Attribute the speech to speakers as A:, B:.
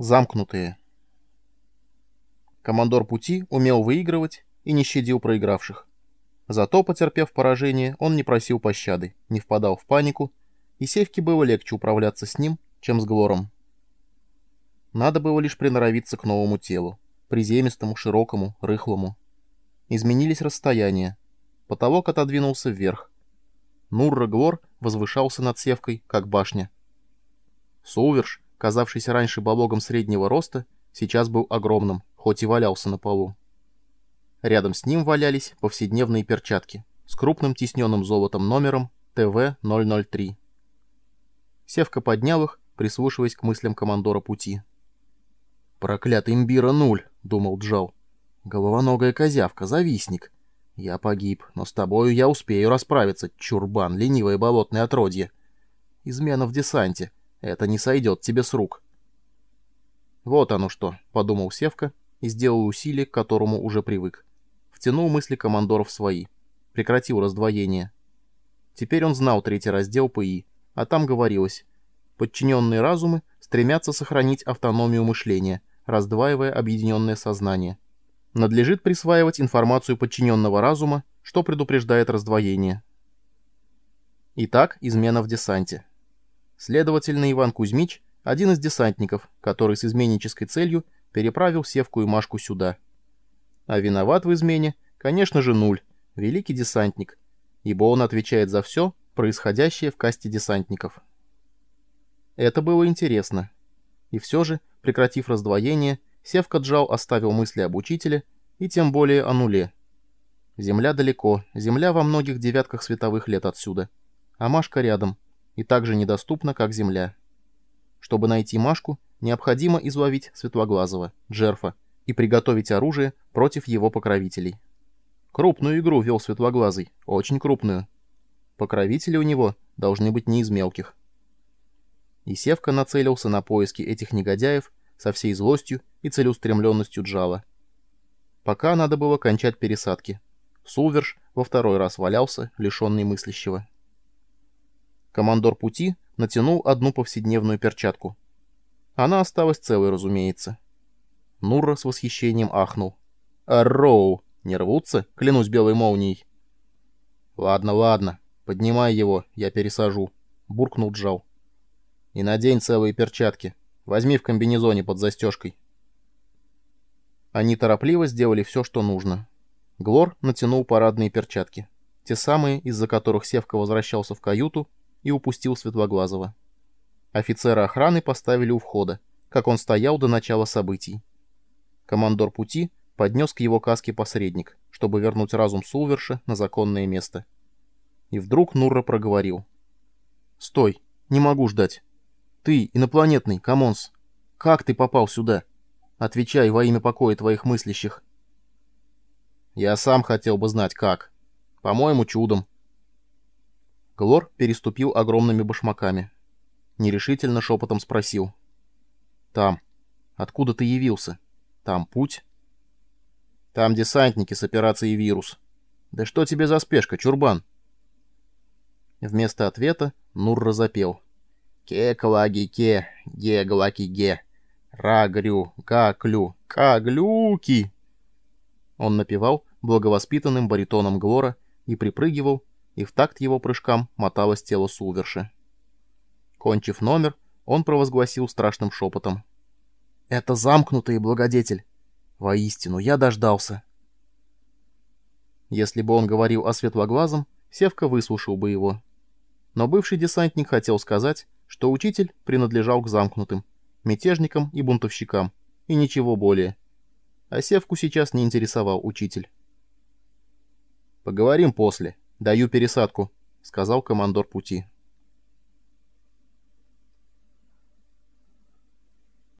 A: Замкнутые. Командор пути умел выигрывать и не щадил проигравших. Зато, потерпев поражение, он не просил пощады, не впадал в панику, и Севке было легче управляться с ним, чем с Глором. Надо было лишь приноровиться к новому телу, приземистому, широкому, рыхлому. Изменились расстояния. Потолок отодвинулся вверх. Нурра Глор возвышался над Севкой, как башня. Суверш казавшийся раньше бобогом среднего роста, сейчас был огромным, хоть и валялся на полу. Рядом с ним валялись повседневные перчатки с крупным тисненным золотом номером ТВ-003. Севка поднял их, прислушиваясь к мыслям командора пути. «Проклятый имбира нуль!» — думал Джал. «Головоногая козявка, завистник. Я погиб, но с тобою я успею расправиться, чурбан, ленивое болотное отродье. Измена в десанте. Это не сойдет тебе с рук. Вот оно что, подумал Севка и сделал усилие, к которому уже привык. Втянул мысли командоров свои. Прекратил раздвоение. Теперь он знал третий раздел ПИ, а там говорилось «Подчиненные разумы стремятся сохранить автономию мышления, раздваивая объединенное сознание. Надлежит присваивать информацию подчиненного разума, что предупреждает раздвоение». Итак, измена в десанте. Следовательно, Иван Кузьмич — один из десантников, который с изменнической целью переправил Севку и Машку сюда. А виноват в измене, конечно же, Нуль, великий десантник, ибо он отвечает за все, происходящее в касте десантников. Это было интересно. И все же, прекратив раздвоение, Севка Джал оставил мысли об учителе и тем более о нуле. Земля далеко, Земля во многих девятках световых лет отсюда, а Машка рядом — и так же недоступна, как Земля. Чтобы найти Машку, необходимо изловить Светлоглазого, Джерфа, и приготовить оружие против его покровителей. Крупную игру вел Светлоглазый, очень крупную. Покровители у него должны быть не из мелких. И Севка нацелился на поиски этих негодяев со всей злостью и целеустремленностью Джала. Пока надо было кончать пересадки. Сулверш во второй раз валялся, лишенный мыслящего. Командор пути натянул одну повседневную перчатку. Она осталась целой, разумеется. Нурра с восхищением ахнул. «Арроу! Не рвутся? Клянусь белой молнией!» «Ладно, ладно. Поднимай его, я пересажу», — буркнул Джал. «И надень целые перчатки. Возьми в комбинезоне под застежкой». Они торопливо сделали все, что нужно. Глор натянул парадные перчатки. Те самые, из-за которых Севка возвращался в каюту, и упустил Светлоглазого. Офицера охраны поставили у входа, как он стоял до начала событий. Командор пути поднес к его каске посредник, чтобы вернуть разум Сулверша на законное место. И вдруг Нурра проговорил. «Стой, не могу ждать. Ты, инопланетный, Камонс, как ты попал сюда? Отвечай во имя покоя твоих мыслящих». «Я сам хотел бы знать, как. По-моему, чудом», Глор переступил огромными башмаками. Нерешительно шепотом спросил. «Там. Откуда ты явился? Там путь?» «Там десантники с операцией «Вирус». Да что тебе за спешка, чурбан?» Вместо ответа Нур разопел. «Ке-калаги-ке, ге-галаки-ге, ра-грю, га-клю, ка-глюки!» Он напевал благовоспитанным баритоном Глора и припрыгивал, и в такт его прыжкам моталось тело Сулверши. Кончив номер, он провозгласил страшным шепотом. «Это замкнутый благодетель! Воистину, я дождался!» Если бы он говорил о светлоглазом, Севка выслушал бы его. Но бывший десантник хотел сказать, что учитель принадлежал к замкнутым, мятежникам и бунтовщикам, и ничего более. А Севку сейчас не интересовал учитель. «Поговорим после», «Даю пересадку», — сказал командор пути.